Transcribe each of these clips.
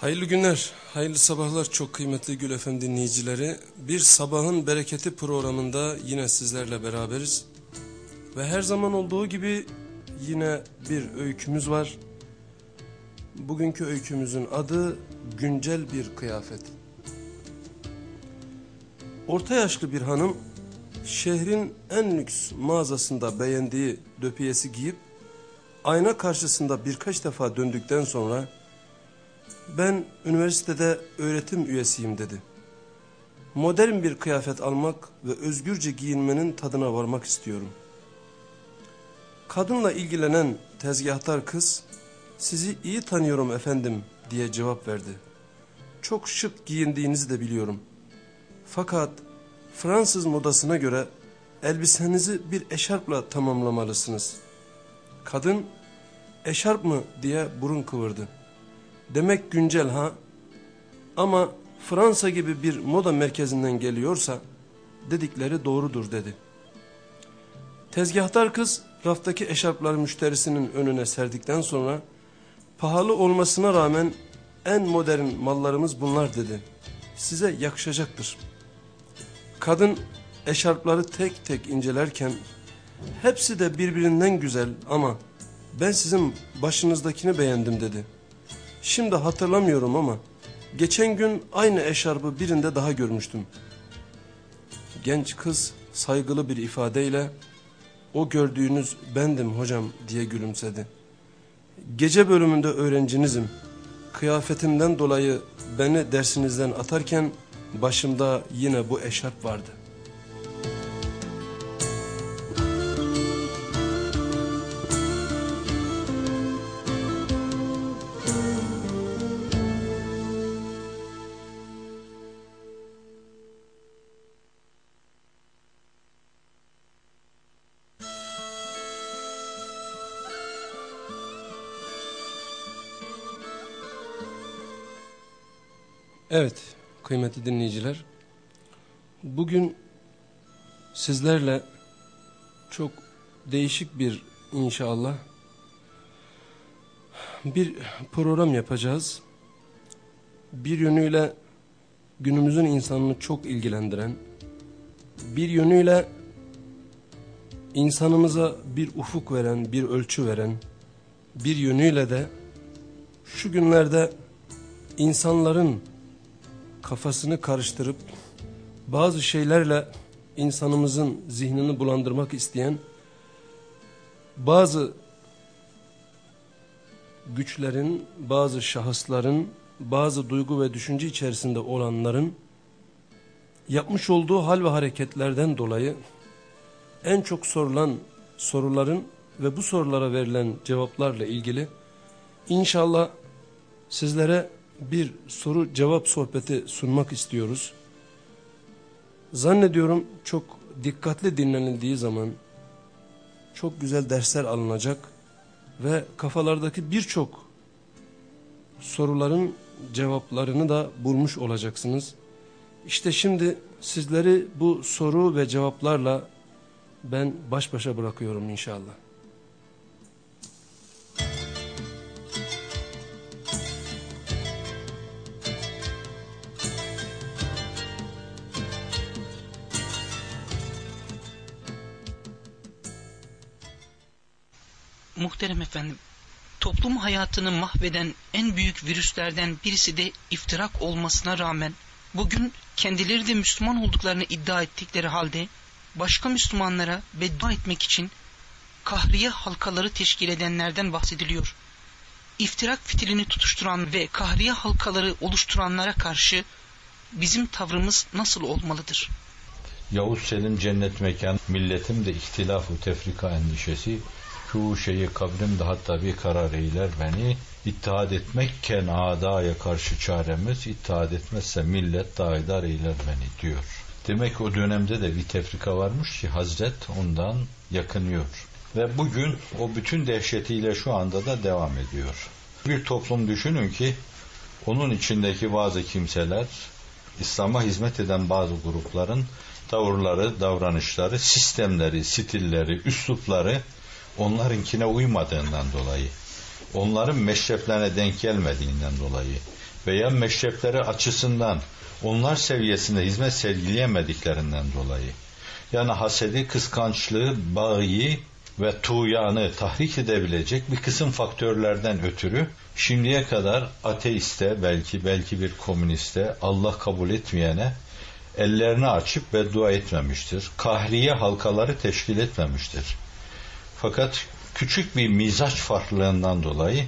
Hayırlı günler, hayırlı sabahlar çok kıymetli Gül Efem dinleyicileri. Bir sabahın bereketi programında yine sizlerle beraberiz. Ve her zaman olduğu gibi yine bir öykümüz var. Bugünkü öykümüzün adı Güncel Bir Kıyafet. Orta yaşlı bir hanım şehrin en lüks mağazasında beğendiği döpiyesi giyip ayna karşısında birkaç defa döndükten sonra ben üniversitede öğretim üyesiyim dedi. Modern bir kıyafet almak ve özgürce giyinmenin tadına varmak istiyorum. Kadınla ilgilenen tezgahtar kız sizi iyi tanıyorum efendim diye cevap verdi. Çok şık giyindiğinizi de biliyorum. Fakat Fransız modasına göre elbisenizi bir eşarpla tamamlamalısınız. Kadın eşarp mı diye burun kıvırdı. Demek güncel ha? Ama Fransa gibi bir moda merkezinden geliyorsa dedikleri doğrudur dedi. Tezgahtar kız raftaki eşarpları müşterisinin önüne serdikten sonra pahalı olmasına rağmen en modern mallarımız bunlar dedi. Size yakışacaktır. Kadın eşarpları tek tek incelerken hepsi de birbirinden güzel ama ben sizin başınızdakini beğendim dedi. Şimdi hatırlamıyorum ama geçen gün aynı eşarbı birinde daha görmüştüm. Genç kız saygılı bir ifadeyle o gördüğünüz bendim hocam diye gülümsedi. Gece bölümünde öğrencinizim. Kıyafetimden dolayı beni dersinizden atarken başımda yine bu eşarp vardı. Kıymetli dinleyiciler. Bugün sizlerle çok değişik bir inşallah bir program yapacağız. Bir yönüyle günümüzün insanını çok ilgilendiren, bir yönüyle insanımıza bir ufuk veren, bir ölçü veren, bir yönüyle de şu günlerde insanların kafasını karıştırıp bazı şeylerle insanımızın zihnini bulandırmak isteyen bazı güçlerin, bazı şahısların, bazı duygu ve düşünce içerisinde olanların yapmış olduğu hal ve hareketlerden dolayı en çok sorulan soruların ve bu sorulara verilen cevaplarla ilgili inşallah sizlere bir soru cevap sohbeti sunmak istiyoruz. Zannediyorum çok dikkatli dinlenildiği zaman çok güzel dersler alınacak ve kafalardaki birçok soruların cevaplarını da bulmuş olacaksınız. İşte şimdi sizleri bu soru ve cevaplarla ben baş başa bırakıyorum inşallah. Muhterem efendim, toplum hayatını mahveden en büyük virüslerden birisi de iftirak olmasına rağmen bugün kendileri de Müslüman olduklarını iddia ettikleri halde başka Müslümanlara beddua etmek için kahriye halkaları teşkil edenlerden bahsediliyor. İftirak fitilini tutuşturan ve kahriye halkaları oluşturanlara karşı bizim tavrımız nasıl olmalıdır? Yavuz Selim cennet mekan, milletim de ihtilaf-ı tefrika endişesi, şu şeyi kabrimde hatta bir karar eyler beni, İttihad etmekken adaya karşı çaremiz, İttihad etmezse millet daidar eyler beni diyor. Demek o dönemde de bir tefrika varmış ki Hazret ondan yakınıyor. Ve bugün o bütün dehşetiyle şu anda da devam ediyor. Bir toplum düşünün ki onun içindeki bazı kimseler, İslam'a hizmet eden bazı grupların tavırları, davranışları, sistemleri, stilleri, üslupları onlarınkine uymadığından dolayı, onların meşreplerine denk gelmediğinden dolayı, veya meşrepleri açısından onlar seviyesinde hizmet sergileyemediklerinden dolayı yani hasedi, kıskançlığı, bağı ve tuğyanı tahrik edebilecek bir kısım faktörlerden ötürü şimdiye kadar ateiste belki belki bir komüniste Allah kabul etmeyene ellerini açıp beddua etmemiştir. Kahriye halkaları teşkil etmemiştir. Fakat küçük bir mizaç farklılığından dolayı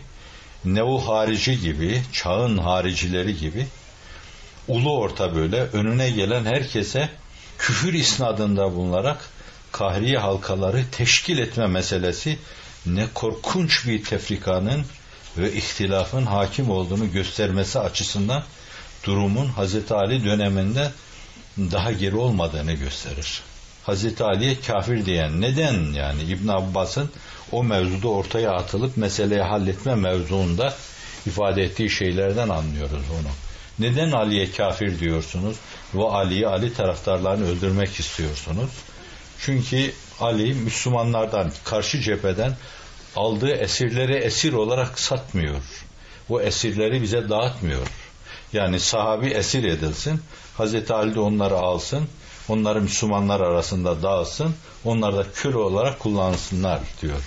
nevu harici gibi, çağın haricileri gibi ulu orta böyle önüne gelen herkese küfür isnadında bulunarak kahriye halkaları teşkil etme meselesi ne korkunç bir tefrikanın ve ihtilafın hakim olduğunu göstermesi açısından durumun Hazreti Ali döneminde daha geri olmadığını gösterir. Hazreti Ali'ye kafir diyen neden yani İbn Abbas'ın o mevzuda ortaya atılıp meseleyi halletme mevzuunda ifade ettiği şeylerden anlıyoruz onu. Neden Ali'ye kafir diyorsunuz ve Ali'yi Ali taraftarlarını öldürmek istiyorsunuz? Çünkü Ali Müslümanlardan karşı cepheden aldığı esirleri esir olarak satmıyor. O esirleri bize dağıtmıyor. Yani sahabi esir edilsin, Hazreti Ali de onları alsın, onları Müslümanlar arasında dağıtsın, onlar da kür olarak kullansınlar diyor.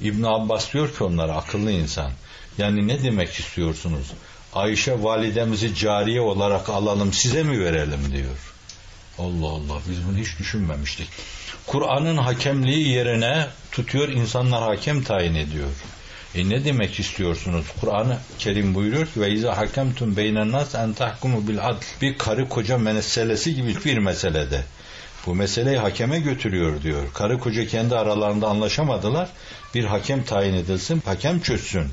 İbn Abbas diyor ki onlara akıllı insan. Yani ne demek istiyorsunuz? Ayşe validemizi cariye olarak alalım size mi verelim diyor. Allah Allah biz bunu hiç düşünmemiştik. Kur'an'ın hakemliği yerine tutuyor insanlar hakem tayin ediyor. E ne demek istiyorsunuz? Kur'an-ı Kerim buyuruyor ki ve izâ hakemtum beynen nas en tahkumu bil adl. Bir karı koca meselesi gibi bir meselede. Bu meseleyi hakeme götürüyor diyor. Karı koca kendi aralarında anlaşamadılar. Bir hakem tayin edilsin, hakem çözsün.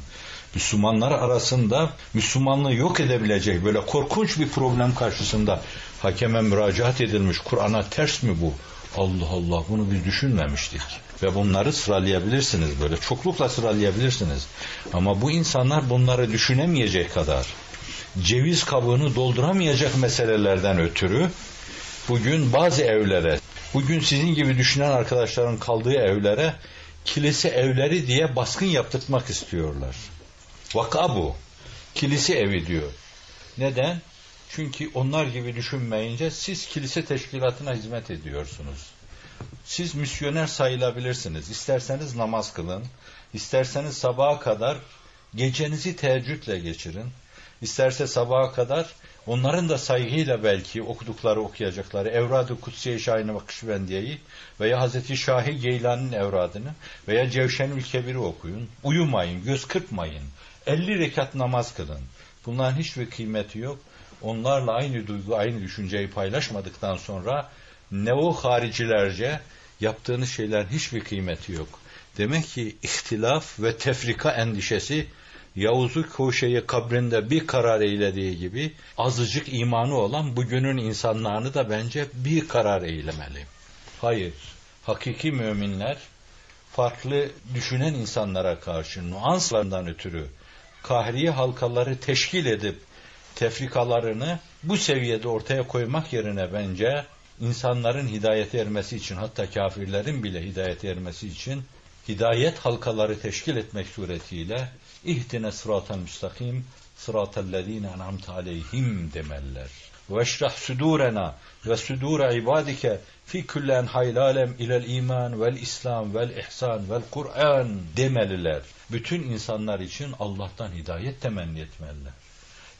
Müslümanlar arasında Müslümanlığı yok edebilecek böyle korkunç bir problem karşısında hakeme müracaat edilmiş. Kur'an'a ters mi bu? Allah Allah bunu biz düşünmemiştik. Ve bunları sıralayabilirsiniz böyle. Çoklukla sıralayabilirsiniz. Ama bu insanlar bunları düşünemeyecek kadar ceviz kabuğunu dolduramayacak meselelerden ötürü bugün bazı evlere, bugün sizin gibi düşünen arkadaşların kaldığı evlere kilise evleri diye baskın yaptırtmak istiyorlar. Vaka bu. Kilise evi diyor. Neden? Çünkü onlar gibi düşünmeyince siz kilise teşkilatına hizmet ediyorsunuz. Siz misyoner sayılabilirsiniz. İsterseniz namaz kılın, isterseniz sabaha kadar gecenizi teheccüdle geçirin. İsterse sabaha kadar onların da saygıyla belki okudukları okuyacakları Evrad-ı Kutsiye Şahin Vakışbendiye'yi veya Hazreti Şahi Geylani'nin evradını veya Cevşen Kebir'i okuyun. Uyumayın, göz kırpmayın. 50 rekat namaz kılın. Bunların hiçbir kıymeti yok onlarla aynı duygu, aynı düşünceyi paylaşmadıktan sonra ne o haricilerce yaptığınız şeylerin hiçbir kıymeti yok. Demek ki ihtilaf ve tefrika endişesi Yavuz'u Kuşe'yi kabrinde bir karar eylediği gibi azıcık imanı olan bugünün insanlarını da bence bir karar eylemeli. Hayır, hakiki müminler farklı düşünen insanlara karşı nuanslarından ötürü kahriye halkaları teşkil edip tefrikalarını bu seviyede ortaya koymak yerine bence insanların hidayete ermesi için hatta kafirlerin bile hidayete ermesi için hidayet halkaları teşkil etmek suretiyle ihtine sıratel müstakim sıratellezine en'amte aleyhim demeliler. Veşrah sudurena ve sudur ibadike fi kullen haylalem ilel iman vel islam vel ihsan vel Kur'an demeliler. Bütün insanlar için Allah'tan hidayet temenni etmeliler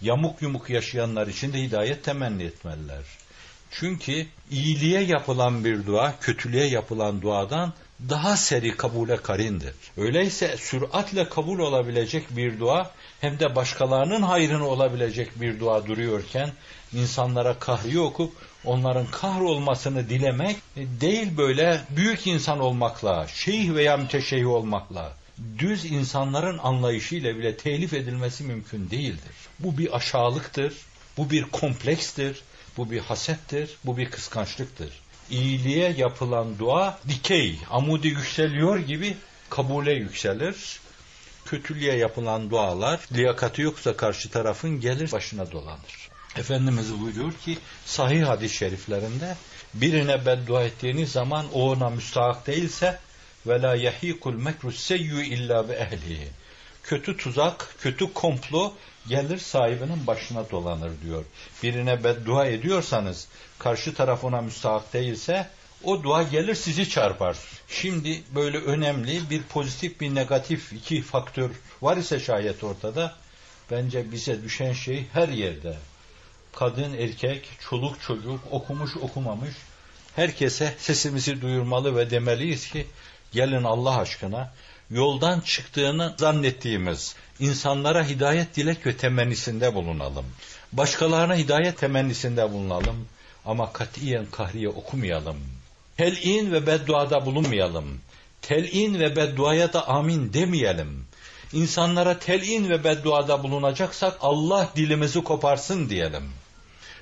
yamuk yumuk yaşayanlar için de hidayet temenni etmeliler. Çünkü iyiliğe yapılan bir dua, kötülüğe yapılan duadan daha seri kabule karindir. Öyleyse süratle kabul olabilecek bir dua hem de başkalarının hayrını olabilecek bir dua duruyorken insanlara kahri okup onların kahrolmasını dilemek değil böyle büyük insan olmakla, şeyh veya müteşeyyih olmakla, düz insanların anlayışıyla bile telif edilmesi mümkün değildir. Bu bir aşağılıktır, bu bir komplekstir, bu bir hasettir, bu bir kıskançlıktır. İyiliğe yapılan dua dikey, amudi yükseliyor gibi kabule yükselir. Kötülüğe yapılan dualar liyakati yoksa karşı tarafın gelir başına dolanır. Efendimiz buyuruyor ki sahih hadis şeriflerinde birine beddua ettiğiniz zaman o ona müstahak değilse ve la yahikul mekru seyyü illa ve ehlihi. Kötü tuzak, kötü komplo gelir sahibinin başına dolanır diyor. Birine beddua ediyorsanız karşı taraf ona müstahak değilse o dua gelir sizi çarpar. Şimdi böyle önemli bir pozitif bir negatif iki faktör var ise şayet ortada bence bize düşen şey her yerde kadın, erkek, çoluk, çocuk, okumuş, okumamış herkese sesimizi duyurmalı ve demeliyiz ki gelin Allah aşkına yoldan çıktığını zannettiğimiz insanlara hidayet dilek ve temennisinde bulunalım. Başkalarına hidayet temennisinde bulunalım ama katiyen kahriye okumayalım. Tel'in ve bedduada bulunmayalım. Tel'in ve bedduaya da amin demeyelim. İnsanlara tel'in ve bedduada bulunacaksak Allah dilimizi koparsın diyelim.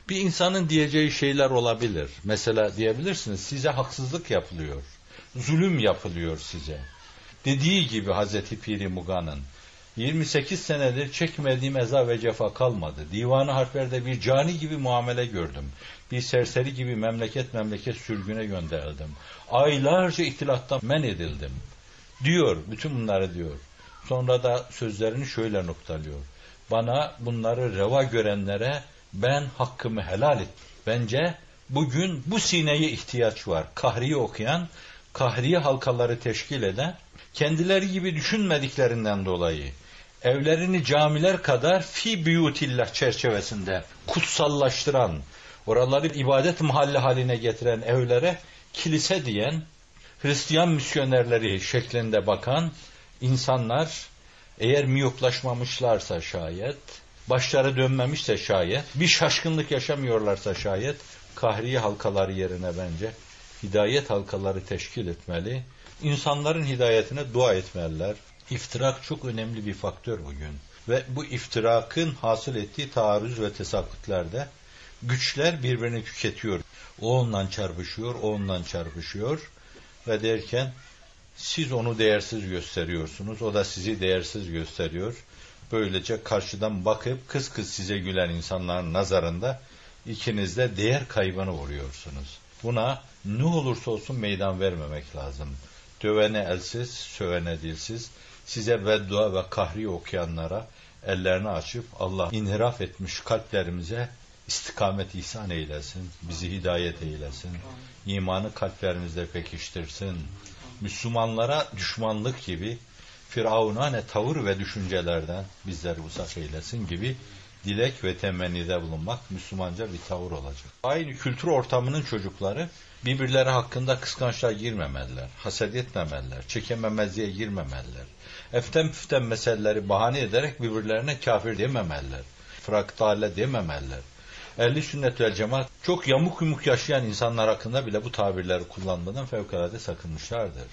Bir insanın diyeceği şeyler olabilir. Mesela diyebilirsiniz size haksızlık yapılıyor. Zulüm yapılıyor size. Dediği gibi Hazreti Piri Muga'nın 28 senedir çekmediğim eza ve cefa kalmadı. Divanı harflerde bir cani gibi muamele gördüm. Bir serseri gibi memleket memleket sürgüne gönderildim. Aylarca ihtilattan men edildim. Diyor, bütün bunları diyor. Sonra da sözlerini şöyle noktalıyor. Bana bunları reva görenlere ben hakkımı helal et. Bence bugün bu sineye ihtiyaç var. Kahriye okuyan, kahriye halkaları teşkil eden, kendileri gibi düşünmediklerinden dolayı evlerini camiler kadar fi büyutillah çerçevesinde kutsallaştıran, oraları ibadet mahalli haline getiren evlere kilise diyen, Hristiyan misyonerleri şeklinde bakan insanlar eğer miyoplaşmamışlarsa şayet, başları dönmemişse şayet, bir şaşkınlık yaşamıyorlarsa şayet, kahriye halkaları yerine bence hidayet halkaları teşkil etmeli, insanların hidayetine dua etmeliler. İftirak çok önemli bir faktör bugün. Ve bu iftirakın hasıl ettiği taarruz ve tesakkütlerde güçler birbirini tüketiyor. O ondan çarpışıyor, o ondan çarpışıyor ve derken siz onu değersiz gösteriyorsunuz, o da sizi değersiz gösteriyor. Böylece karşıdan bakıp kız kız size gülen insanların nazarında ikiniz de değer kaybını vuruyorsunuz. Buna ne olursa olsun meydan vermemek lazım. Dövene elsiz, sövene dilsiz, size beddua ve kahri okuyanlara ellerini açıp Allah inhiraf etmiş kalplerimize istikamet ihsan eylesin, bizi hidayet eylesin, imanı kalplerimizde pekiştirsin, Müslümanlara düşmanlık gibi firavunane tavır ve düşüncelerden bizleri uzak eylesin gibi dilek ve temennide bulunmak Müslümanca bir tavır olacak. Aynı kültür ortamının çocukları birbirleri hakkında kıskançlığa girmemeliler, haset etmemeliler, çekememezliğe girmemeliler. Eften püften meseleleri bahane ederek birbirlerine kafir dememeliler, fraktale dememeliler. Ehli sünnet ve cemaat çok yamuk yumuk yaşayan insanlar hakkında bile bu tabirleri kullanmadan fevkalade sakınmışlardır.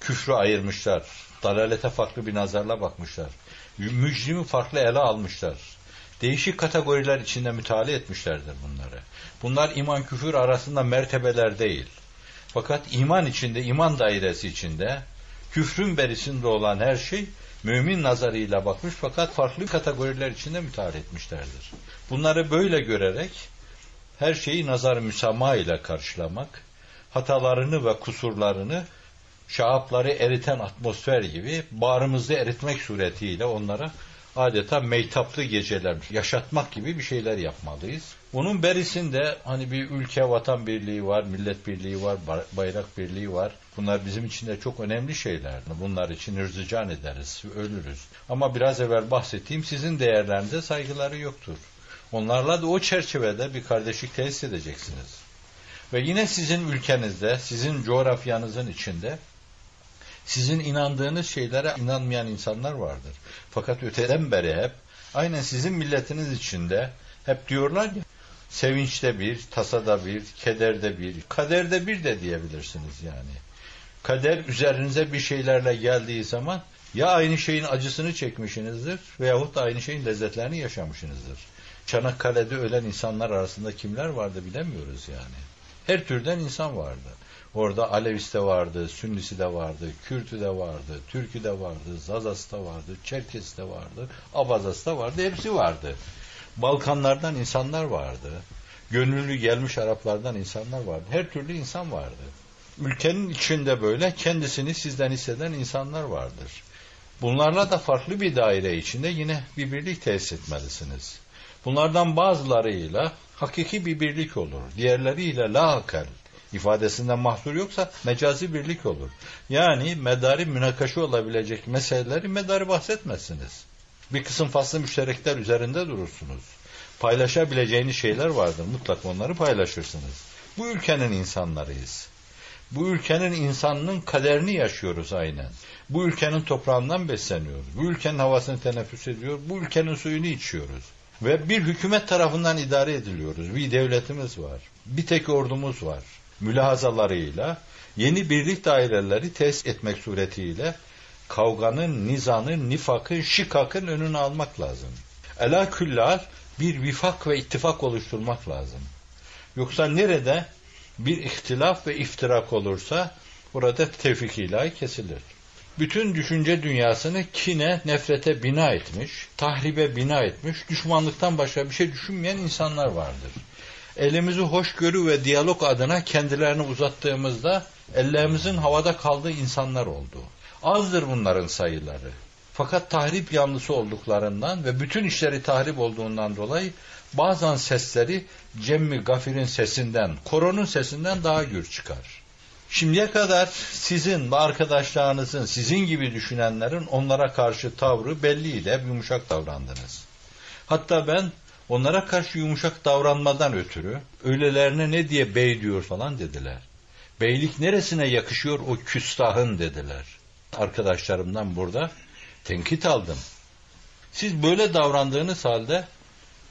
Küfrü ayırmışlar, dalalete farklı bir nazarla bakmışlar, mücrimi farklı ele almışlar. Değişik kategoriler içinde müteala etmişlerdir bunları. Bunlar iman küfür arasında mertebeler değil. Fakat iman içinde, iman dairesi içinde, küfrün berisinde olan her şey mümin nazarıyla bakmış fakat farklı kategoriler içinde müteala etmişlerdir. Bunları böyle görerek her şeyi nazar müsamaha ile karşılamak, hatalarını ve kusurlarını şahapları eriten atmosfer gibi bağrımızda eritmek suretiyle onlara adeta meytaplı geceler yaşatmak gibi bir şeyler yapmalıyız. Bunun berisinde hani bir ülke vatan birliği var, millet birliği var, bayrak birliği var. Bunlar bizim için de çok önemli şeyler. Bunlar için hırzıcan ederiz, ölürüz. Ama biraz evvel bahsettiğim sizin değerlerinize saygıları yoktur. Onlarla da o çerçevede bir kardeşlik tesis edeceksiniz. Ve yine sizin ülkenizde, sizin coğrafyanızın içinde sizin inandığınız şeylere inanmayan insanlar vardır. Fakat öteden beri hep aynen sizin milletiniz içinde hep diyorlar ya sevinçte bir, tasada bir, kederde bir, kaderde bir de diyebilirsiniz yani. Kader üzerinize bir şeylerle geldiği zaman ya aynı şeyin acısını çekmişsinizdir veyahut da aynı şeyin lezzetlerini yaşamışsınızdır. Çanakkale'de ölen insanlar arasında kimler vardı bilemiyoruz yani. Her türden insan vardı. Orada Alevisi de vardı, Sünnisi de vardı, Kürtü de vardı, Türkü de vardı, Zazası da vardı, Çerkesi de vardı, Abazası da vardı, hepsi vardı. Balkanlardan insanlar vardı. Gönüllü gelmiş Araplardan insanlar vardı. Her türlü insan vardı. Ülkenin içinde böyle kendisini sizden hisseden insanlar vardır. Bunlarla da farklı bir daire içinde yine bir birlik tesis etmelisiniz. Bunlardan bazılarıyla hakiki bir birlik olur. Diğerleriyle la akal ifadesinden mahsur yoksa mecazi birlik olur. Yani medari münakaşa olabilecek meseleleri medari bahsetmezsiniz. Bir kısım faslı müşterekler üzerinde durursunuz. Paylaşabileceğiniz şeyler vardır. Mutlaka onları paylaşırsınız. Bu ülkenin insanlarıyız. Bu ülkenin insanının kaderini yaşıyoruz aynen. Bu ülkenin toprağından besleniyoruz. Bu ülkenin havasını teneffüs ediyor. Bu ülkenin suyunu içiyoruz. Ve bir hükümet tarafından idare ediliyoruz. Bir devletimiz var. Bir tek ordumuz var. Mülahazalarıyla yeni birlik daireleri test etmek suretiyle kavganın, nizanın, nifakın, şikakın önünü almak lazım. Ela küllal bir vifak ve ittifak oluşturmak lazım. Yoksa nerede bir ihtilaf ve iftirak olursa orada tevfik ilahi kesilir. Bütün düşünce dünyasını kine, nefrete bina etmiş, tahribe bina etmiş, düşmanlıktan başka bir şey düşünmeyen insanlar vardır. Elimizi hoşgörü ve diyalog adına kendilerini uzattığımızda ellerimizin havada kaldığı insanlar oldu. Azdır bunların sayıları. Fakat tahrip yanlısı olduklarından ve bütün işleri tahrip olduğundan dolayı bazen sesleri Cemmi Gafir'in sesinden, koronun sesinden daha gür çıkar. Şimdiye kadar sizin ve arkadaşlarınızın, sizin gibi düşünenlerin onlara karşı tavrı belliydi. Hep yumuşak davrandınız. Hatta ben onlara karşı yumuşak davranmadan ötürü öylelerine ne diye bey diyor falan dediler. Beylik neresine yakışıyor o küstahın dediler. Arkadaşlarımdan burada tenkit aldım. Siz böyle davrandığınız halde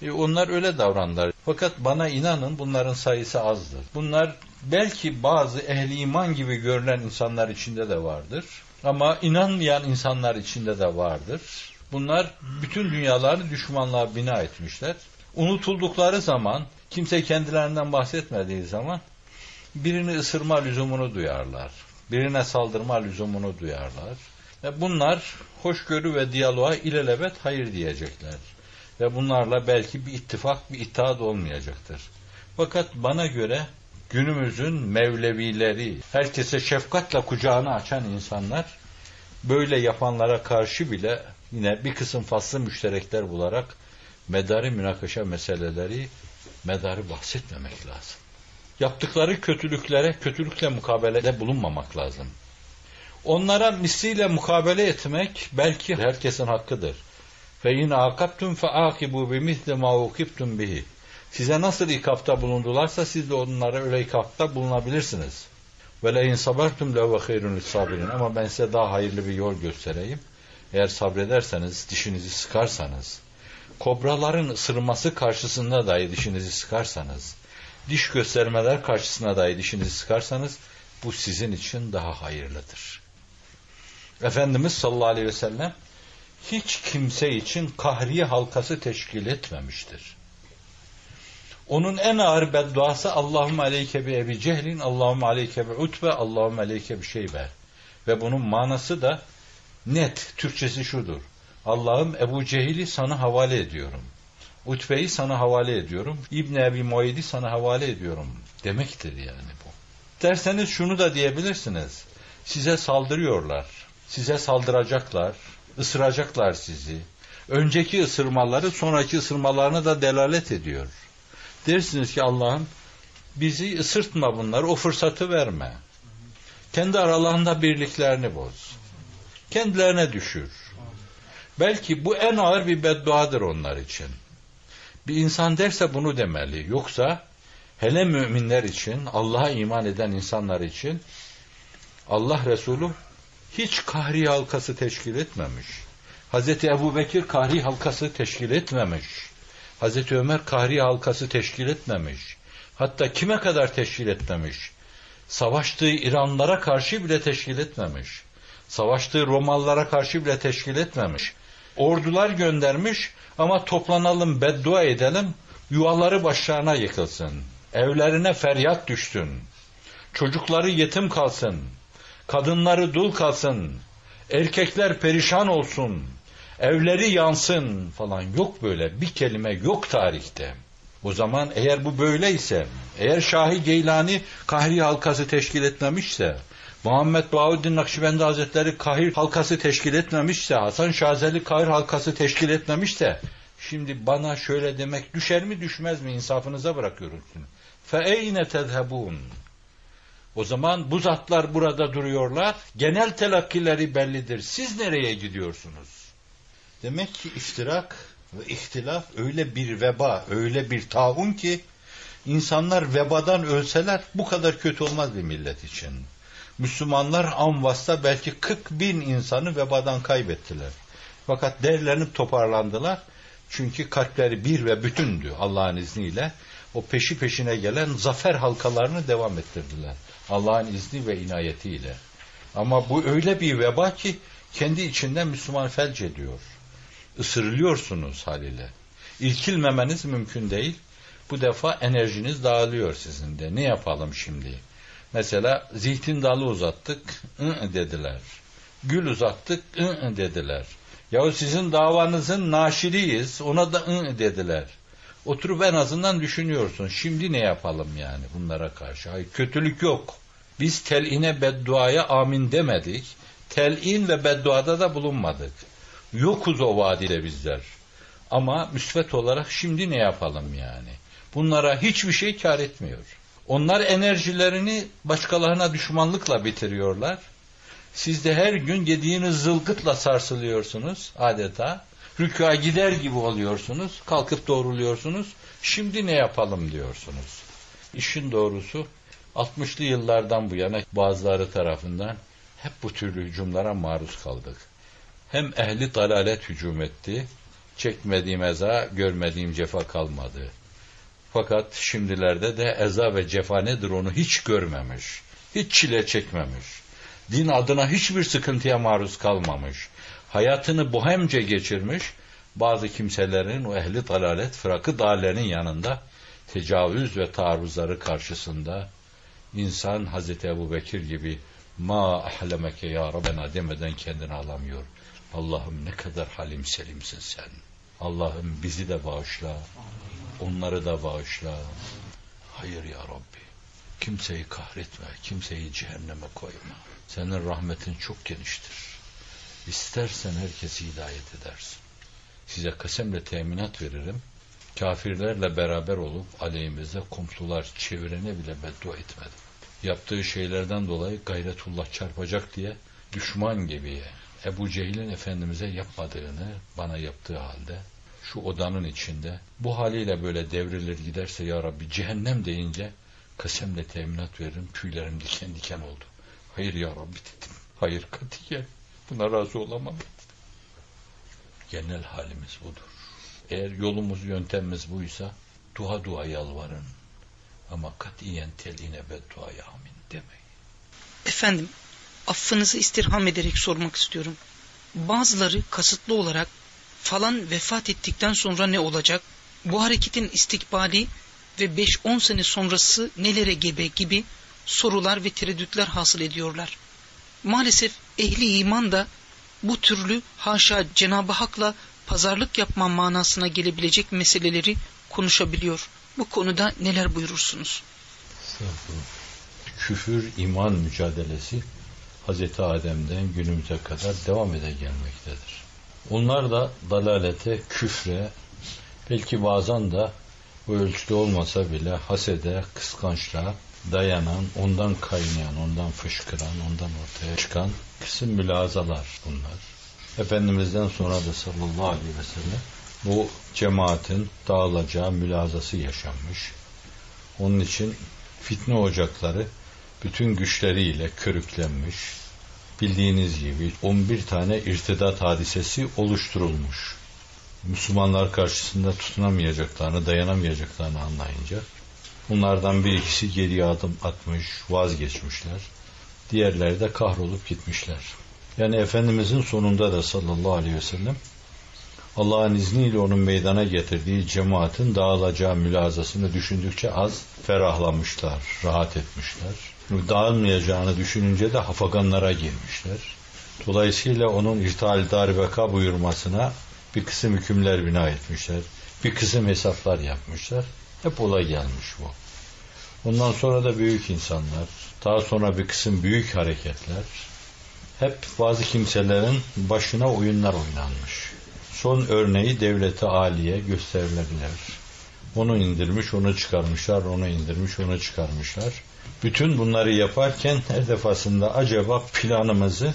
e, onlar öyle davrandılar. Fakat bana inanın bunların sayısı azdır. Bunlar belki bazı ehli iman gibi görünen insanlar içinde de vardır. Ama inanmayan insanlar içinde de vardır. Bunlar bütün dünyaları düşmanlığa bina etmişler. Unutuldukları zaman, kimse kendilerinden bahsetmediği zaman birini ısırma lüzumunu duyarlar. Birine saldırma lüzumunu duyarlar. Ve bunlar hoşgörü ve diyaloğa ilelebet hayır diyecekler. Ve bunlarla belki bir ittifak, bir itaat olmayacaktır. Fakat bana göre günümüzün Mevlevileri, herkese şefkatle kucağını açan insanlar, böyle yapanlara karşı bile yine bir kısım faslı müşterekler bularak medarı münakaşa meseleleri medarı bahsetmemek lazım. Yaptıkları kötülüklere kötülükle mukabelede bulunmamak lazım. Onlara misliyle mukabele etmek belki herkesin hakkıdır. Fe in akabtum fe akibu bi misli ma ukibtum bihi. Size nasıl ikapta bulundularsa siz de onlara öyle ikapta bulunabilirsiniz. Ve le in sabartum le ve hayrun sabirin. Ama ben size daha hayırlı bir yol göstereyim. Eğer sabrederseniz, dişinizi sıkarsanız, kobraların ısırması karşısında dahi dişinizi sıkarsanız, diş göstermeler karşısında dahi dişinizi sıkarsanız, bu sizin için daha hayırlıdır. Efendimiz sallallahu aleyhi ve sellem hiç kimse için kahriye halkası teşkil etmemiştir. Onun en ağır bedduası Allahümme aleyke bi ebi cehlin, Allahümme aleyke bi utbe, Allahümme aleyke bi şeybe. Ve bunun manası da net, Türkçesi şudur. Allah'ım Ebu Cehil'i sana havale ediyorum. Utbe'yi sana havale ediyorum. İbn Ebi Muayyid'i sana havale ediyorum. Demektir yani bu. Derseniz şunu da diyebilirsiniz. Size saldırıyorlar. Size saldıracaklar. ısıracaklar sizi. Önceki ısırmaları sonraki ısırmalarını da delalet ediyor. Dersiniz ki Allah'ım bizi ısırtma bunları, o fırsatı verme. Kendi aralarında birliklerini boz. Kendilerine düşür. Belki bu en ağır bir bedduadır onlar için. Bir insan derse bunu demeli. Yoksa hele müminler için, Allah'a iman eden insanlar için Allah Resulü hiç kahri halkası teşkil etmemiş. Hazreti Ebu Bekir kahri halkası teşkil etmemiş. Hazreti Ömer kahri halkası teşkil etmemiş. Hatta kime kadar teşkil etmemiş? Savaştığı İranlara karşı bile teşkil etmemiş. Savaştığı Romalılara karşı bile teşkil etmemiş. Ordular göndermiş ama toplanalım beddua edelim, yuvaları başlarına yıkılsın. Evlerine feryat düşsün. Çocukları yetim kalsın. Kadınları dul kalsın. Erkekler perişan olsun evleri yansın falan yok böyle bir kelime yok tarihte. O zaman eğer bu böyleyse, eğer Şahi Geylani Kahri halkası teşkil etmemişse, Muhammed Bahuddin Nakşibendi Hazretleri kahir halkası teşkil etmemişse, Hasan Şazeli kahir halkası teşkil etmemişse, şimdi bana şöyle demek düşer mi düşmez mi insafınıza bırakıyorum şimdi. فَاَيْنَ تَذْهَبُونَ O zaman bu zatlar burada duruyorlar. Genel telakkileri bellidir. Siz nereye gidiyorsunuz? Demek ki iftirak ve ihtilaf öyle bir veba, öyle bir taun ki insanlar vebadan ölseler bu kadar kötü olmaz bir millet için. Müslümanlar Amvas'ta belki 40 bin insanı vebadan kaybettiler. Fakat derlenip toparlandılar. Çünkü kalpleri bir ve bütündü Allah'ın izniyle. O peşi peşine gelen zafer halkalarını devam ettirdiler. Allah'ın izni ve inayetiyle. Ama bu öyle bir veba ki kendi içinden Müslüman felç ediyor. Isırılıyorsunuz haliyle. İlkilmemeniz mümkün değil. Bu defa enerjiniz dağılıyor sizin de. Ne yapalım şimdi? Mesela zeytin dalı uzattık, ı dediler. Gül uzattık, ı dediler. Yahu sizin davanızın naşiriyiz, ona da ı dediler. Oturup en azından düşünüyorsun. Şimdi ne yapalım yani bunlara karşı? Hayır, kötülük yok. Biz tel'ine bedduaya amin demedik. Tel'in ve bedduada da bulunmadık. Yokuz o vadide bizler. Ama müsvet olarak şimdi ne yapalım yani? Bunlara hiçbir şey kar etmiyor. Onlar enerjilerini başkalarına düşmanlıkla bitiriyorlar. Siz de her gün yediğiniz zılgıtla sarsılıyorsunuz adeta. Rükûa gider gibi oluyorsunuz. Kalkıp doğruluyorsunuz. Şimdi ne yapalım diyorsunuz. İşin doğrusu 60'lı yıllardan bu yana bazıları tarafından hep bu türlü hücumlara maruz kaldık. Hem ehli dalalet hücum etti, çekmediğim eza, görmediğim cefa kalmadı. Fakat şimdilerde de eza ve cefa nedir onu hiç görmemiş, hiç çile çekmemiş, din adına hiçbir sıkıntıya maruz kalmamış, hayatını bohemce geçirmiş, bazı kimselerin o ehli dalalet, fırakı dağlerin yanında tecavüz ve taarruzları karşısında insan Hazreti Ebu Bekir gibi ma ahlemeke ya Rabbena demeden kendini alamıyor. Allah'ım ne kadar halim selimsin sen. Allah'ım bizi de bağışla. Onları da bağışla. Hayır ya Rabbi. Kimseyi kahretme. Kimseyi cehenneme koyma. Senin rahmetin çok geniştir. İstersen herkesi hidayet edersin. Size kasemle teminat veririm. Kafirlerle beraber olup aleyhimize komşular çevirene bile beddua etmedim. Yaptığı şeylerden dolayı gayretullah çarpacak diye düşman gibi Ebu Cehil'in Efendimiz'e yapmadığını bana yaptığı halde şu odanın içinde bu haliyle böyle devrilir giderse ya Rabbi cehennem deyince kasemle teminat veririm tüylerim diken diken oldu. Hayır ya Rabbi dedim. Hayır katiyen buna razı olamam. Genel halimiz budur. Eğer yolumuz yöntemimiz buysa dua dua yalvarın. Ama katiyen teline bedduaya amin demeyin. Efendim affınızı istirham ederek sormak istiyorum. Bazıları kasıtlı olarak falan vefat ettikten sonra ne olacak? Bu hareketin istikbali ve 5-10 sene sonrası nelere gebe gibi sorular ve tereddütler hasıl ediyorlar. Maalesef ehli iman da bu türlü haşa Cenab-ı Hak'la pazarlık yapma manasına gelebilecek meseleleri konuşabiliyor. Bu konuda neler buyurursunuz? Küfür iman mücadelesi Hazreti Adem'den günümüze kadar devam ede gelmektedir. Onlar da dalalete, küfre, belki bazen de bu ölçüde olmasa bile hasede, kıskançlığa dayanan, ondan kaynayan, ondan fışkıran, ondan ortaya çıkan kısım mülazalar bunlar. Efendimiz'den sonra da sallallahu aleyhi ve sellem bu cemaatin dağılacağı mülazası yaşanmış. Onun için fitne ocakları bütün güçleriyle körüklenmiş. Bildiğiniz gibi 11 tane irtidat hadisesi oluşturulmuş. Müslümanlar karşısında tutunamayacaklarını, dayanamayacaklarını anlayınca bunlardan bir ikisi geriye adım atmış, vazgeçmişler. Diğerleri de kahrolup gitmişler. Yani Efendimizin sonunda da sallallahu aleyhi ve sellem Allah'ın izniyle onun meydana getirdiği cemaatin dağılacağı mülazasını düşündükçe az ferahlamışlar, rahat etmişler. Dağılmayacağını düşününce de hafaganlara girmişler. Dolayısıyla onun irtihal darbeka buyurmasına bir kısım hükümler bina etmişler. Bir kısım hesaplar yapmışlar. Hep olay gelmiş bu. Ondan sonra da büyük insanlar, daha sonra bir kısım büyük hareketler, hep bazı kimselerin başına oyunlar oynanmış. Son örneği devlete aliye gösterilebilir. Onu indirmiş, onu çıkarmışlar, onu indirmiş, onu çıkarmışlar. Bütün bunları yaparken her defasında acaba planımızı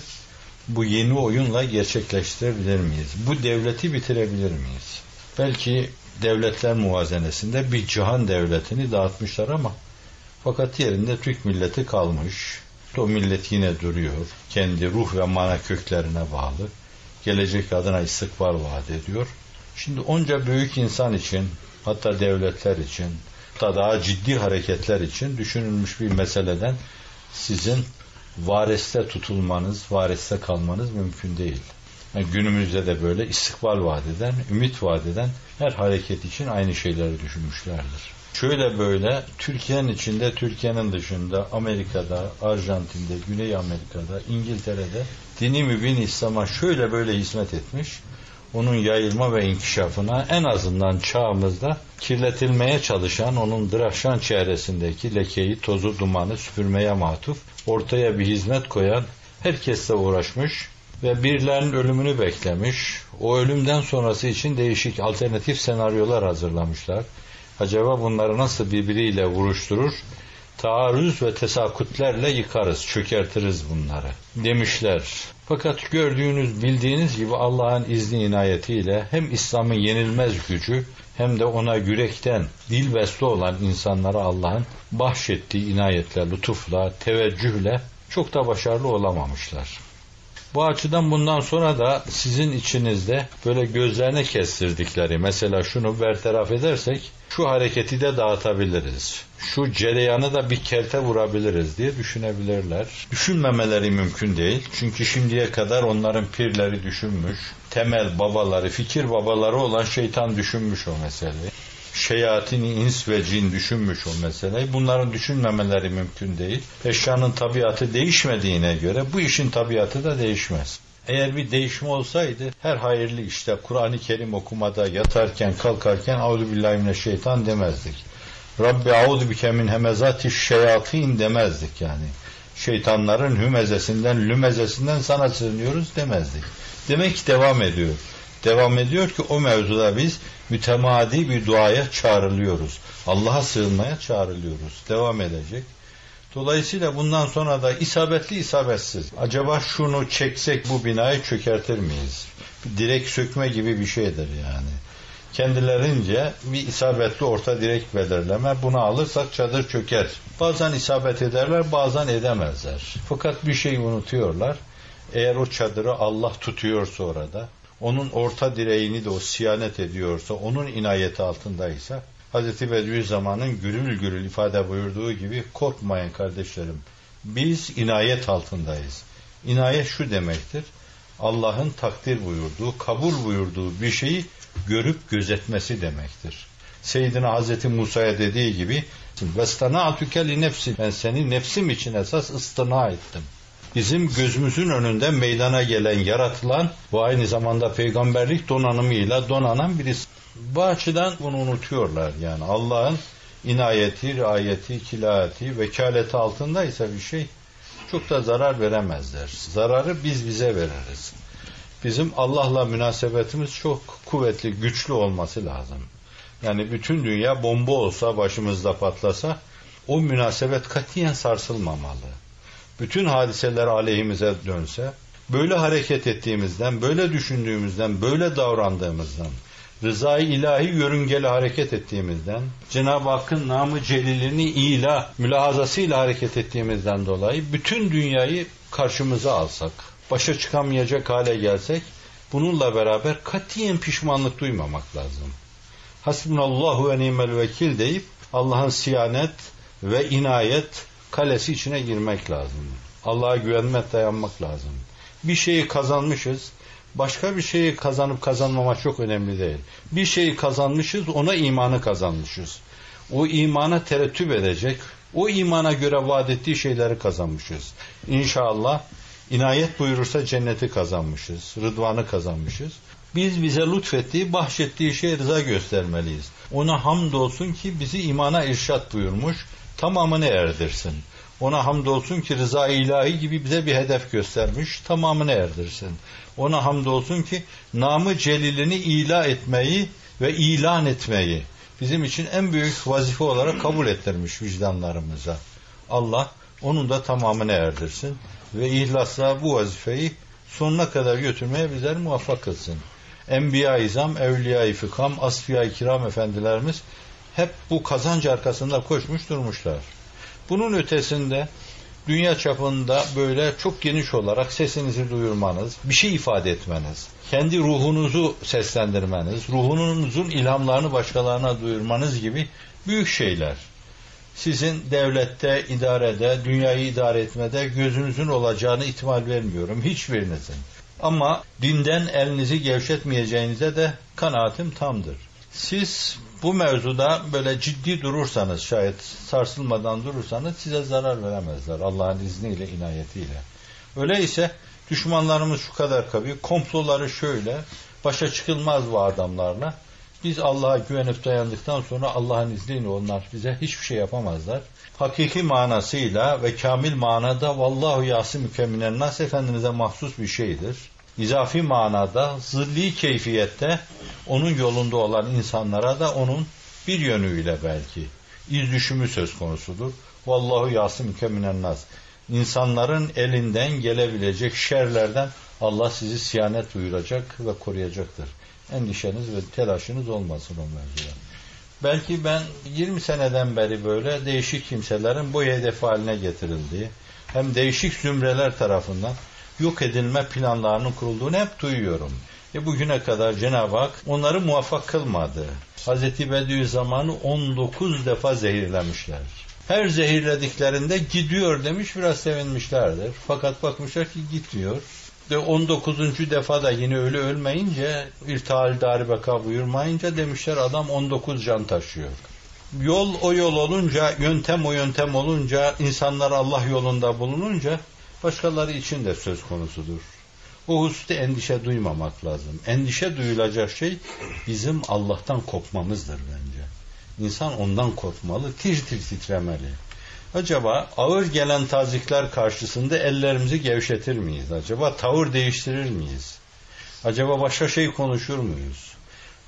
bu yeni oyunla gerçekleştirebilir miyiz? Bu devleti bitirebilir miyiz? Belki devletler muvazenesinde bir cihan devletini dağıtmışlar ama fakat yerinde Türk milleti kalmış. O millet yine duruyor. Kendi ruh ve mana köklerine bağlı. Gelecek adına istikbal vaat ediyor. Şimdi onca büyük insan için, hatta devletler için, hatta daha ciddi hareketler için düşünülmüş bir meseleden sizin variste tutulmanız, variste kalmanız mümkün değil. Yani günümüzde de böyle istikbal vaat eden, ümit vaat eden her hareket için aynı şeyleri düşünmüşlerdir. Şöyle böyle Türkiye'nin içinde, Türkiye'nin dışında, Amerika'da, Arjantin'de, Güney Amerika'da, İngiltere'de dini mübin İslam'a şöyle böyle hizmet etmiş. Onun yayılma ve inkişafına en azından çağımızda kirletilmeye çalışan onun Drahşan çevresindeki lekeyi, tozu, dumanı süpürmeye matuf, ortaya bir hizmet koyan herkesle uğraşmış ve birilerinin ölümünü beklemiş. O ölümden sonrası için değişik alternatif senaryolar hazırlamışlar. Acaba bunları nasıl birbiriyle vuruşturur? Taarruz ve tesakutlerle yıkarız, çökertiriz bunları demişler. Fakat gördüğünüz, bildiğiniz gibi Allah'ın izni inayetiyle hem İslam'ın yenilmez gücü hem de ona yürekten dil besli olan insanlara Allah'ın bahşettiği inayetle, lütufla, teveccühle çok da başarılı olamamışlar. Bu açıdan bundan sonra da sizin içinizde böyle gözlerine kestirdikleri mesela şunu bertaraf edersek şu hareketi de dağıtabiliriz. Şu cereyanı da bir kelte vurabiliriz diye düşünebilirler. Düşünmemeleri mümkün değil. Çünkü şimdiye kadar onların pirleri düşünmüş. Temel babaları, fikir babaları olan şeytan düşünmüş o meseleyi. Şeyatini ins ve cin düşünmüş o meseleyi. Bunların düşünmemeleri mümkün değil. Eşyanın tabiatı değişmediğine göre bu işin tabiatı da değişmez. Eğer bir değişme olsaydı her hayırlı işte Kur'an-ı Kerim okumada yatarken kalkarken Auzu billahi şeytan demezdik. Rabbi auzu bike min hemezati şeyatin demezdik yani. Şeytanların hümezesinden, lümezesinden sana sığınıyoruz demezdik. Demek ki devam ediyor. Devam ediyor ki o mevzuda biz mütemadi bir duaya çağrılıyoruz. Allah'a sığınmaya çağrılıyoruz. Devam edecek. Dolayısıyla bundan sonra da isabetli isabetsiz. Acaba şunu çeksek bu binayı çökertir miyiz? Direk sökme gibi bir şeydir yani. Kendilerince bir isabetli orta direk belirleme. Bunu alırsak çadır çöker. Bazen isabet ederler bazen edemezler. Fakat bir şeyi unutuyorlar. Eğer o çadırı Allah tutuyorsa orada, onun orta direğini de o siyanet ediyorsa, onun inayeti altındaysa Hazreti Bediüzzaman'ın gürül gürül ifade buyurduğu gibi korkmayın kardeşlerim. Biz inayet altındayız. İnayet şu demektir. Allah'ın takdir buyurduğu, kabul buyurduğu bir şeyi görüp gözetmesi demektir. Seyyidina Hazreti Musa'ya dediği gibi وَاسْتَنَعْتُكَ nefsi Ben seni nefsim için esas ıstına ettim. Bizim gözümüzün önünde meydana gelen, yaratılan bu aynı zamanda peygamberlik donanımıyla donanan birisi. Bu açıdan bunu unutuyorlar yani Allah'ın inayeti, riayeti, kilayeti, vekaleti altındaysa bir şey çok da zarar veremezler. Zararı biz bize veririz. Bizim Allah'la münasebetimiz çok kuvvetli, güçlü olması lazım. Yani bütün dünya bomba olsa, başımızda patlasa o münasebet katiyen sarsılmamalı. Bütün hadiseler aleyhimize dönse, böyle hareket ettiğimizden, böyle düşündüğümüzden, böyle davrandığımızdan, rızayı ilahi yörüngeli hareket ettiğimizden, Cenab-ı Hakk'ın namı celilini ila, mülahazasıyla hareket ettiğimizden dolayı bütün dünyayı karşımıza alsak, başa çıkamayacak hale gelsek, bununla beraber katiyen pişmanlık duymamak lazım. Hasbunallahu ve nimel vekil deyip Allah'ın siyanet ve inayet kalesi içine girmek lazım. Allah'a güvenmek, dayanmak lazım. Bir şeyi kazanmışız, başka bir şeyi kazanıp kazanmamak çok önemli değil. Bir şeyi kazanmışız, ona imanı kazanmışız. O imana terettüp edecek, o imana göre vaat ettiği şeyleri kazanmışız. İnşallah inayet buyurursa cenneti kazanmışız, rıdvanı kazanmışız. Biz bize lütfettiği, bahşettiği şeye rıza göstermeliyiz. Ona hamdolsun ki bizi imana irşat buyurmuş tamamını erdirsin. Ona hamdolsun ki rıza ilahi gibi bize bir hedef göstermiş. Tamamını erdirsin. Ona hamdolsun ki namı celilini ila etmeyi ve ilan etmeyi bizim için en büyük vazife olarak kabul ettirmiş vicdanlarımıza. Allah onun da tamamını erdirsin ve ihlasla bu vazifeyi sonuna kadar götürmeye bizler muvaffak kılsın. Enbiya-i İzam, Evliya-i Fikam, Asfiya-i Kiram efendilerimiz hep bu kazanç arkasında koşmuş durmuşlar. Bunun ötesinde dünya çapında böyle çok geniş olarak sesinizi duyurmanız, bir şey ifade etmeniz, kendi ruhunuzu seslendirmeniz, ruhunuzun ilhamlarını başkalarına duyurmanız gibi büyük şeyler. Sizin devlette, idarede, dünyayı idare etmede gözünüzün olacağını ihtimal vermiyorum hiçbirinizin. Ama dinden elinizi gevşetmeyeceğinize de kanaatim tamdır. Siz bu mevzuda böyle ciddi durursanız şayet sarsılmadan durursanız size zarar veremezler Allah'ın izniyle inayetiyle. Öyleyse düşmanlarımız şu kadar kabi komploları şöyle başa çıkılmaz bu adamlarla. Biz Allah'a güvenip dayandıktan sonra Allah'ın izniyle onlar bize hiçbir şey yapamazlar. Hakiki manasıyla ve kamil manada vallahu yasi mükemminen nas Efendimiz'e mahsus bir şeydir izafi manada zilli keyfiyette onun yolunda olan insanlara da onun bir yönüyle belki iz düşümü söz konusudur. Vallahu yasımke minennas. İnsanların elinden gelebilecek şerlerden Allah sizi siyanet duyuracak ve koruyacaktır. Endişeniz ve telaşınız olmasın o mevzuda. Belki ben 20 seneden beri böyle değişik kimselerin bu hedef haline getirildiği, hem değişik zümreler tarafından yok edilme planlarının kurulduğunu hep duyuyorum. E bugüne kadar Cenab-ı Hak onları muvaffak kılmadı. Hz. Bediüzzaman'ı 19 defa zehirlemişler. Her zehirlediklerinde gidiyor demiş biraz sevinmişlerdir. Fakat bakmışlar ki gitmiyor. Ve 19. defa da yine ölü ölmeyince irtihal darbeka buyurmayınca demişler adam 19 can taşıyor. Yol o yol olunca, yöntem o yöntem olunca, insanlar Allah yolunda bulununca başkaları için de söz konusudur. O hususta endişe duymamak lazım. Endişe duyulacak şey bizim Allah'tan kopmamızdır bence. İnsan ondan korkmalı, tir tir titremeli. Acaba ağır gelen tazikler karşısında ellerimizi gevşetir miyiz? Acaba tavır değiştirir miyiz? Acaba başka şey konuşur muyuz?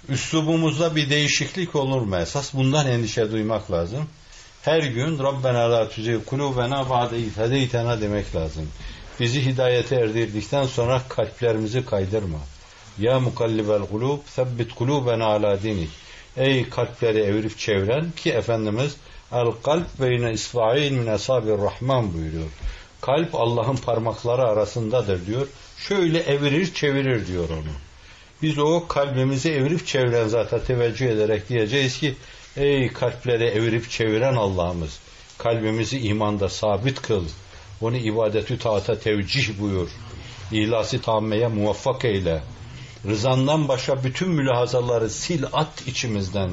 Üslubumuzda bir değişiklik olur mu esas? Bundan endişe duymak lazım her gün Rabbena la tuzigh kulubena ba'de iz demek lazım. Bizi hidayete erdirdikten sonra kalplerimizi kaydırma. Ya mukallibel kulub sebbit kulubena ala dinik. Ey kalpleri evirip çeviren ki Efendimiz el kalp beyne isfa'in min asabir rahman buyuruyor. Kalp Allah'ın parmakları arasındadır diyor. Şöyle evirir çevirir diyor onu. Biz o kalbimizi evirip çeviren zata teveccüh ederek diyeceğiz ki Ey kalpleri evirip çeviren Allah'ımız, kalbimizi imanda sabit kıl. Onu ibadetü taata tevcih buyur. İhlası tammeye muvaffak eyle. Rızandan başka bütün mülahazaları sil at içimizden.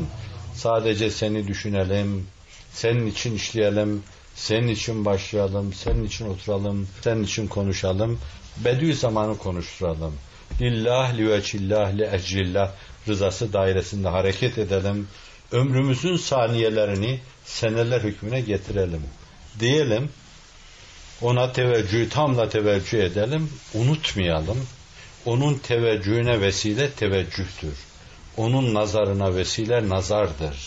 Sadece seni düşünelim, senin için işleyelim, senin için başlayalım, senin için oturalım, senin için konuşalım. Bedü zamanı konuşturalım. Lillah, liveçillah, li ecrillah rızası dairesinde hareket edelim ömrümüzün saniyelerini seneler hükmüne getirelim. Diyelim, ona teveccühü tamla teveccüh edelim, unutmayalım. Onun teveccühüne vesile teveccühtür. Onun nazarına vesile nazardır.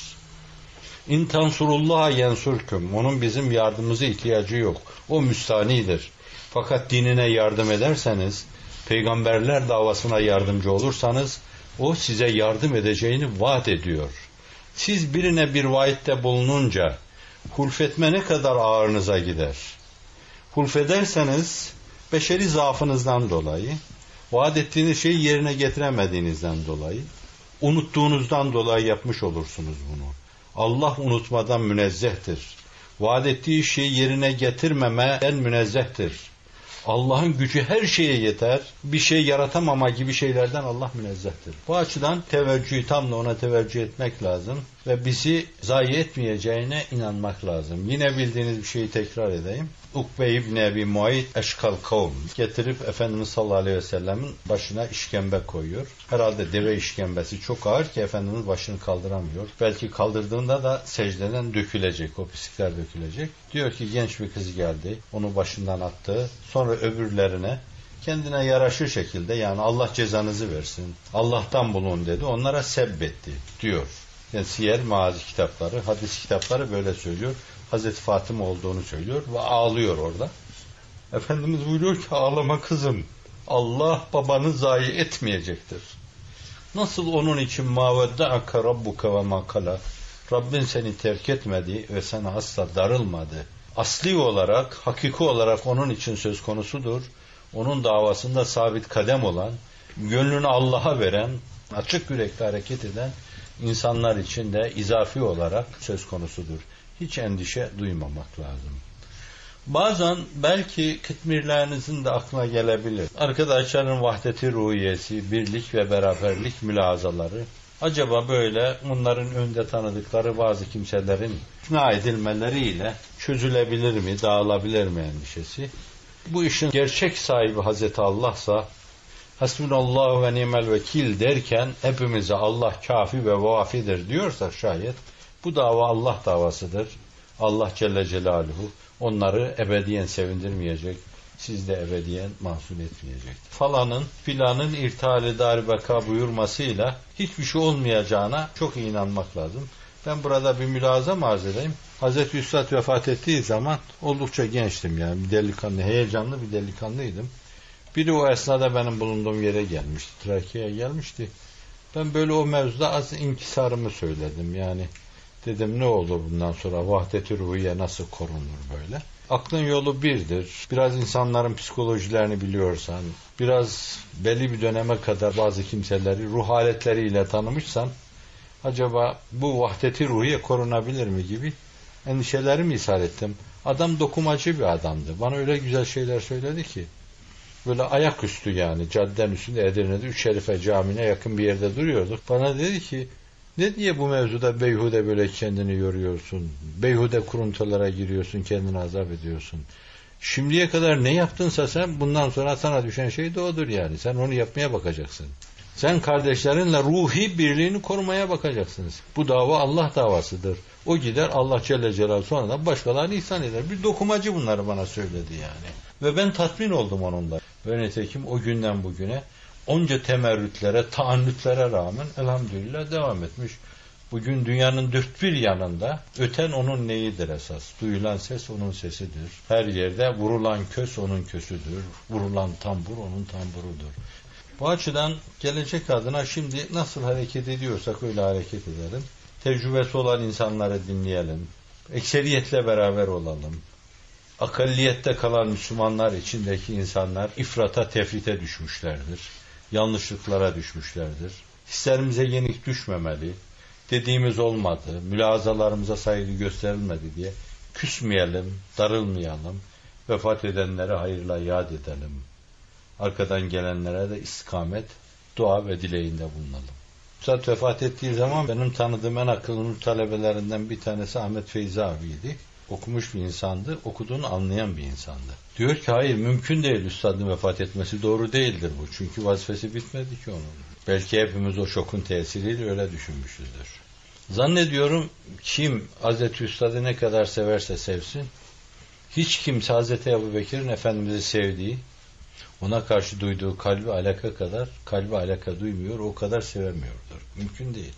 İntansurullaha yensurküm. Onun bizim yardımımıza ihtiyacı yok. O müstanidir. Fakat dinine yardım ederseniz, peygamberler davasına yardımcı olursanız, o size yardım edeceğini vaat ediyor.'' Siz birine bir vaitte bulununca hulfetme ne kadar ağırınıza gider? Hulfederseniz beşeri zaafınızdan dolayı, vaat ettiğiniz şeyi yerine getiremediğinizden dolayı, unuttuğunuzdan dolayı yapmış olursunuz bunu. Allah unutmadan münezzehtir. Vaat ettiği şeyi yerine getirmemeden münezzehtir. Allah'ın gücü her şeye yeter. Bir şey yaratamama gibi şeylerden Allah münezzehtir. Bu açıdan teveccühü tam da ona teveccüh etmek lazım ve bizi zayi etmeyeceğine inanmak lazım. Yine bildiğiniz bir şeyi tekrar edeyim. Ukbe İbni Ebi Muayit eşkal kavm getirip Efendimiz sallallahu aleyhi ve sellemin başına işkembe koyuyor. Herhalde deve işkembesi çok ağır ki Efendimiz başını kaldıramıyor. Belki kaldırdığında da secdeden dökülecek, o pislikler dökülecek. Diyor ki genç bir kız geldi, onu başından attı. Sonra öbürlerine kendine yaraşır şekilde yani Allah cezanızı versin, Allah'tan bulun dedi. Onlara sebbetti diyor. Yani siyer maazi kitapları, hadis kitapları böyle söylüyor. Hazreti Fatıma olduğunu söylüyor ve ağlıyor orada. Efendimiz buyuruyor ki ağlama kızım. Allah babanı zayi etmeyecektir. Nasıl onun için mavedde'aka rabbuka ve makala Rabbin seni terk etmedi ve sana asla darılmadı. Asli olarak, hakiki olarak onun için söz konusudur. Onun davasında sabit kadem olan, gönlünü Allah'a veren, açık yürekli hareket eden insanlar için de izafi olarak söz konusudur hiç endişe duymamak lazım. Bazen belki kıtmirlerinizin de aklına gelebilir. Arkadaşların vahdeti ruhiyesi, birlik ve beraberlik mülazaları. Acaba böyle onların önde tanıdıkları bazı kimselerin ikna edilmeleriyle çözülebilir mi, dağılabilir mi endişesi? Bu işin gerçek sahibi Hazreti Allah'sa Hasbunallahu ve nimel vekil derken hepimize Allah kafi ve vafidir diyorsa şayet bu dava Allah davasıdır. Allah Celle Celaluhu onları ebediyen sevindirmeyecek, siz de ebediyen mahzun etmeyecek. Falanın filanın irtihali darbeka buyurmasıyla hiçbir şey olmayacağına çok inanmak lazım. Ben burada bir mülazam arz edeyim. Hazreti Üstad vefat ettiği zaman oldukça gençtim yani bir delikanlı, heyecanlı bir delikanlıydım. Biri o esnada benim bulunduğum yere gelmişti, Trakya'ya gelmişti. Ben böyle o mevzuda az inkisarımı söyledim yani. Dedim ne olur bundan sonra vahdet-i ruhiye nasıl korunur böyle? Aklın yolu birdir. Biraz insanların psikolojilerini biliyorsan, biraz belli bir döneme kadar bazı kimseleri ruh haletleriyle tanımışsan, acaba bu vahdeti ruhiye korunabilir mi gibi endişelerimi ishal ettim. Adam dokumacı bir adamdı. Bana öyle güzel şeyler söyledi ki. Böyle ayaküstü yani cadden üstünde Edirne'de Üç Şerife Camii'ne yakın bir yerde duruyorduk. Bana dedi ki ne diye bu mevzuda beyhude böyle kendini yoruyorsun? Beyhude kuruntulara giriyorsun, kendini azap ediyorsun. Şimdiye kadar ne yaptınsa sen bundan sonra sana düşen şey de odur yani. Sen onu yapmaya bakacaksın. Sen kardeşlerinle ruhi birliğini korumaya bakacaksınız. Bu dava Allah davasıdır. O gider Allah Celle Celaluhu sonra da başkalarını ihsan eder. Bir dokumacı bunları bana söyledi yani. Ve ben tatmin oldum onunla. Ve nitekim o günden bugüne onca temerrütlere, taannütlere rağmen elhamdülillah devam etmiş. Bugün dünyanın dört bir yanında öten onun neyidir esas? Duyulan ses onun sesidir. Her yerde vurulan kös onun kösüdür. Vurulan tambur onun tamburudur. Bu açıdan gelecek adına şimdi nasıl hareket ediyorsak öyle hareket edelim. Tecrübesi olan insanları dinleyelim. Ekseriyetle beraber olalım. Akalliyette kalan Müslümanlar içindeki insanlar ifrata tefrite düşmüşlerdir yanlışlıklara düşmüşlerdir. Hislerimize yenik düşmemeli, dediğimiz olmadı, mülazalarımıza saygı gösterilmedi diye küsmeyelim, darılmayalım, vefat edenlere hayırla yad edelim. Arkadan gelenlere de istikamet, dua ve dileğinde bulunalım. Üstad vefat ettiği zaman benim tanıdığım en akıllı talebelerinden bir tanesi Ahmet Feyzi abiydi okumuş bir insandı, okuduğunu anlayan bir insandı. Diyor ki hayır mümkün değil üstadın vefat etmesi doğru değildir bu. Çünkü vazifesi bitmedi ki onun. Belki hepimiz o şokun tesiriyle öyle düşünmüşüzdür. Zannediyorum kim Hazreti Üstad'ı ne kadar severse sevsin, hiç kimse Hazreti Ebu Bekir'in Efendimiz'i sevdiği, ona karşı duyduğu kalbi alaka kadar, kalbi alaka duymuyor, o kadar sevemiyordur. Mümkün değil.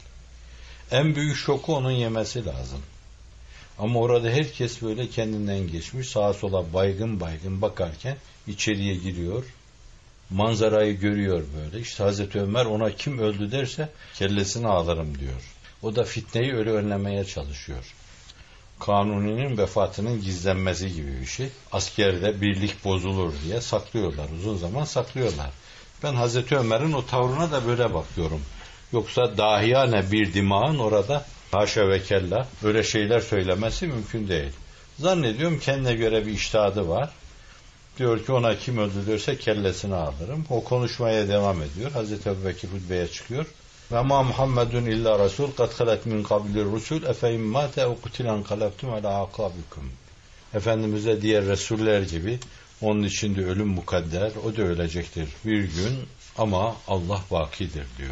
En büyük şoku onun yemesi lazım. Ama orada herkes böyle kendinden geçmiş sağa sola baygın baygın bakarken içeriye giriyor. Manzarayı görüyor böyle. İşte Hazreti Ömer ona kim öldü derse kellesini alırım diyor. O da fitneyi öyle önlemeye çalışıyor. Kanuni'nin vefatının gizlenmesi gibi bir şey. Askerde birlik bozulur diye saklıyorlar. Uzun zaman saklıyorlar. Ben Hazreti Ömer'in o tavrına da böyle bakıyorum. Yoksa dahiyane bir dimağın orada haşa ve kella böyle şeyler söylemesi mümkün değil. Zannediyorum kendine göre bir iştahadı var. Diyor ki ona kim öldürürse kellesini alırım. O konuşmaya devam ediyor. Hazreti Ebubekir hutbeye çıkıyor. Ve ma Muhammedun illa Resul kad halet min kabilir rusul efe immate ev kutilen kaleftum ala akabikum. Efendimiz'e diğer Resuller gibi onun için de ölüm mukadder, o da ölecektir bir gün ama Allah vakidir diyor.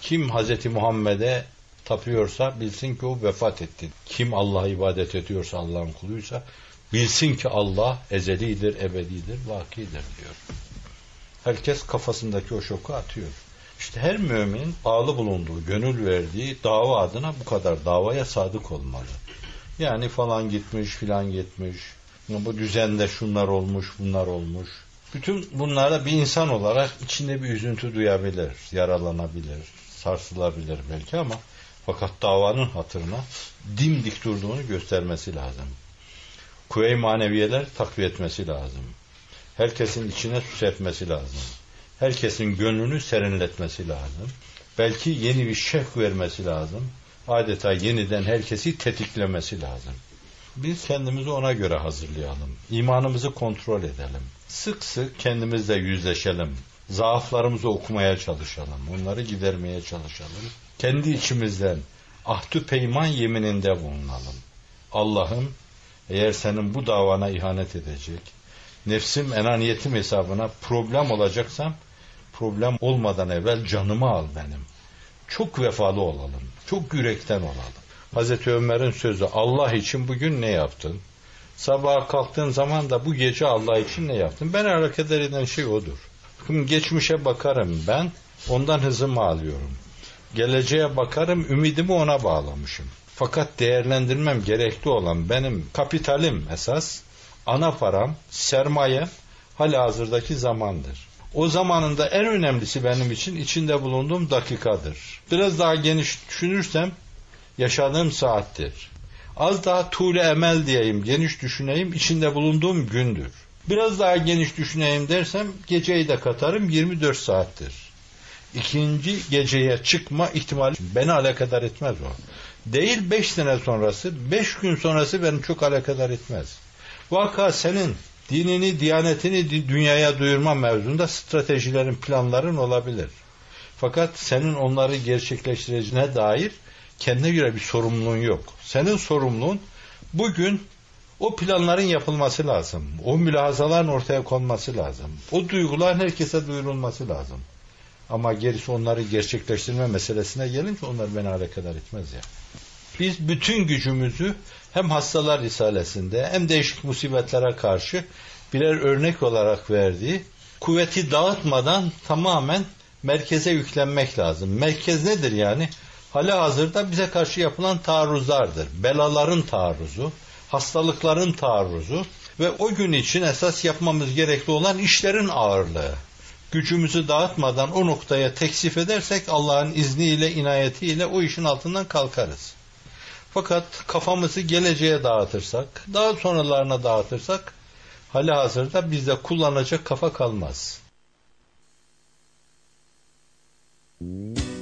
Kim Hazreti Muhammed'e tapıyorsa bilsin ki o vefat etti. Kim Allah'a ibadet ediyorsa Allah'ın kuluysa bilsin ki Allah ezelidir, ebedidir, vakidir diyor. Herkes kafasındaki o şoku atıyor. İşte her mümin bağlı bulunduğu, gönül verdiği dava adına bu kadar davaya sadık olmalı. Yani falan gitmiş, filan gitmiş. Bu düzende şunlar olmuş, bunlar olmuş. Bütün bunlara bir insan olarak içinde bir üzüntü duyabilir, yaralanabilir, sarsılabilir belki ama fakat davanın hatırına dimdik durduğunu göstermesi lazım. Kuvve-i maneviyeler takviye etmesi lazım. Herkesin içine su serpmesi lazım. Herkesin gönlünü serinletmesi lazım. Belki yeni bir şevk vermesi lazım. Adeta yeniden herkesi tetiklemesi lazım. Biz kendimizi ona göre hazırlayalım. İmanımızı kontrol edelim. Sık sık kendimizle yüzleşelim. Zaaflarımızı okumaya çalışalım. Onları gidermeye çalışalım. Kendi içimizden ahdü peyman yemininde bulunalım. Allah'ım eğer senin bu davana ihanet edecek, nefsim enaniyetim hesabına problem olacaksam, problem olmadan evvel canımı al benim. Çok vefalı olalım, çok yürekten olalım. Hazreti Ömer'in sözü Allah için bugün ne yaptın? Sabaha kalktığın zaman da bu gece Allah için ne yaptın? Ben hareket eden şey odur. Bakın geçmişe bakarım ben, ondan hızımı alıyorum. Geleceğe bakarım, ümidimi ona bağlamışım. Fakat değerlendirmem gerekli olan benim kapitalim esas, ana param, sermaye, hala hazırdaki zamandır. O zamanında en önemlisi benim için içinde bulunduğum dakikadır. Biraz daha geniş düşünürsem yaşadığım saattir. Az daha tuğle emel diyeyim, geniş düşüneyim, içinde bulunduğum gündür. Biraz daha geniş düşüneyim dersem geceyi de katarım 24 saattir. İkinci geceye çıkma ihtimali beni alakadar etmez o. Değil 5 sene sonrası, 5 gün sonrası beni çok alakadar etmez. Vaka senin dinini, diyanetini dünyaya duyurma mevzunda stratejilerin, planların olabilir. Fakat senin onları gerçekleştireceğine dair kendine göre bir sorumluluğun yok. Senin sorumluluğun bugün o planların yapılması lazım. O mülahazaların ortaya konması lazım. O duyguların herkese duyurulması lazım. Ama gerisi onları gerçekleştirme meselesine gelince onlar beni alakadar etmez ya. Biz bütün gücümüzü hem hastalar risalesinde hem değişik musibetlere karşı birer örnek olarak verdiği kuvveti dağıtmadan tamamen merkeze yüklenmek lazım. Merkez nedir yani? Hala hazırda bize karşı yapılan taarruzlardır. Belaların taarruzu, hastalıkların taarruzu ve o gün için esas yapmamız gerekli olan işlerin ağırlığı. Gücümüzü dağıtmadan o noktaya teksif edersek Allah'ın izniyle, inayetiyle o işin altından kalkarız. Fakat kafamızı geleceğe dağıtırsak, daha sonralarına dağıtırsak, hali hazırda bizde kullanacak kafa kalmaz. Kalemim